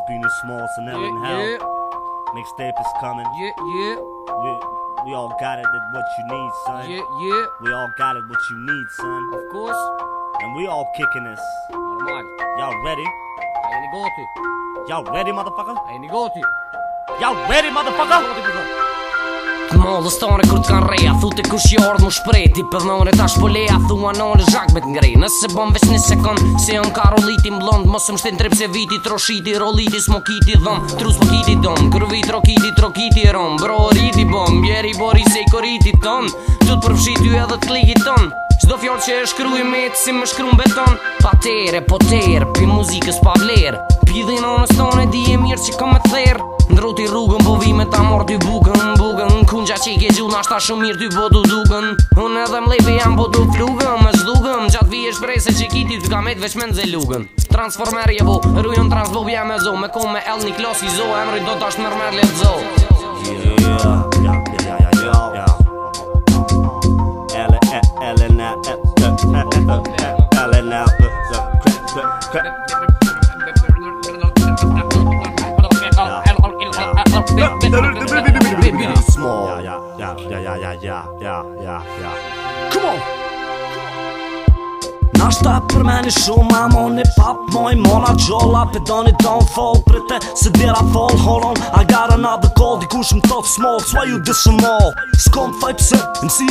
It's Venus Small, Sonell, yeah, and Hell. Yeah. Mixtape is coming. Yeah, yeah. We, we all got it what you need, son. Yeah, yeah. We all got it what you need, son. Of course. And we all kicking this. Y'all ready? Ain't got it. Y'all ready, motherfucker? Ain't got it. Y'all ready, motherfucker? Më dhe stone kur t'kan reja Thu t'i kush jord mu shprej për në t'ash po leja Thu anon e zhak me t'ngrej Nëse bom vesh një sekund Se jën ka roliti mblond Mos e mështin trep se viti Troshiti roliti smokiti dhom Trus pokiti dom dëm Kërvi trokiti trokiti rom Bro rriti bom Gjeri bori se i koriti ton Tut përfshi ty edhe t'klikit ton Qdo fjall që e shkryu i metë Si më shkryu në beton Pa tere, po tere Pi muzikës pa vlerë Pjithin o në stone di e mirë që kam therë ther Ndruti rrugën po vime ta mor t'i bukën Bukën kun gja që i ke gjuna shta shumë mirë t'i po t'u dugën Unë edhe mlepe jam po t'u flugën Me zlugën gjatë vijesh prej se që kiti t'ka me t'veç me nëzë lugën Transformer je bo, rrujën transbob jam e zo Me kom me el një klos i zo, emri do t'asht mërmer le zo Elena, Elena, Elena, Elena, Elena, Elena, Elena, Elena, Elena, Elena, Elena, Elena, Elena, Elena, Elena, Small. Yeah, yeah, yeah, yeah, yeah, yeah, yeah, yeah. Come on. Nashta e për meni shumë e pap moj Mona gjolla pe doni don't fall Prete se dira fall Holon, I got another call Di kush më tof small Sua ju dhe all Sko më faj pëse Më si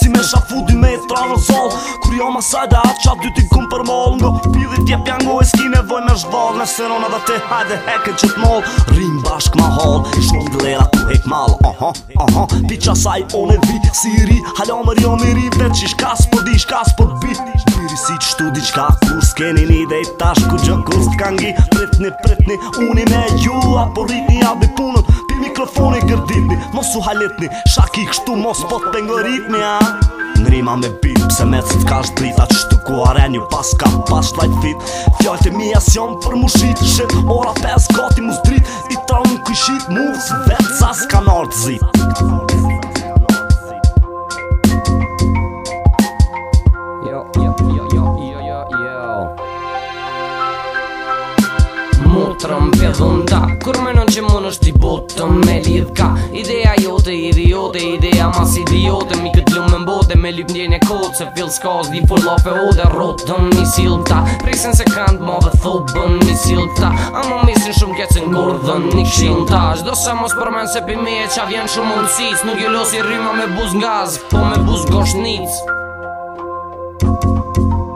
Si me shafu dy me tra në zoll Kur jo ma saj dhe atë qatë dy ti kum për mol Ngo pili tje pjango e s'ki nevoj me shvall Në serona dhe te hajde heke që t'mol Rim bashk ma hall I dhe lera ku hek mal Aha, aha -huh, uh on e vi Si ri halom e rion i ish kas për po di ish kas për po bi si qëtu diqka kur s'keni një dhe i tash ku gjë kur ngi Pritni, pritni, uni me ju apo rritni a punët Pi mikrofoni gërditni, mos u haletni, shaki kështu mos pot pengëritni a Në me bim, pëse me cët ka është drita qëtu ku arenju pas ka pas shlajt fit Fjallët e mija s'jom për mu shit, shet ora 5 gati mu s'drit I ta unë kuj shit, mu s'vet sa s'ka nartë zit mutrën për dhënda Kur menon që mund është i botën me lidh ka Ideja jote, idiote, ideja mas idiote Mi këtë lumë më mbote me lip njën e kodë Se fill s'kaz një full of e ode Rotën një silë ta se kandë ma dhe thubën një silë A më misin shumë kecë ngurë dhe një kshinë ta Shdo sa mos përmen se pime e qa vjen shumë mundësic Nuk jullo losi rima me buz nga zë Po me buz Thank you.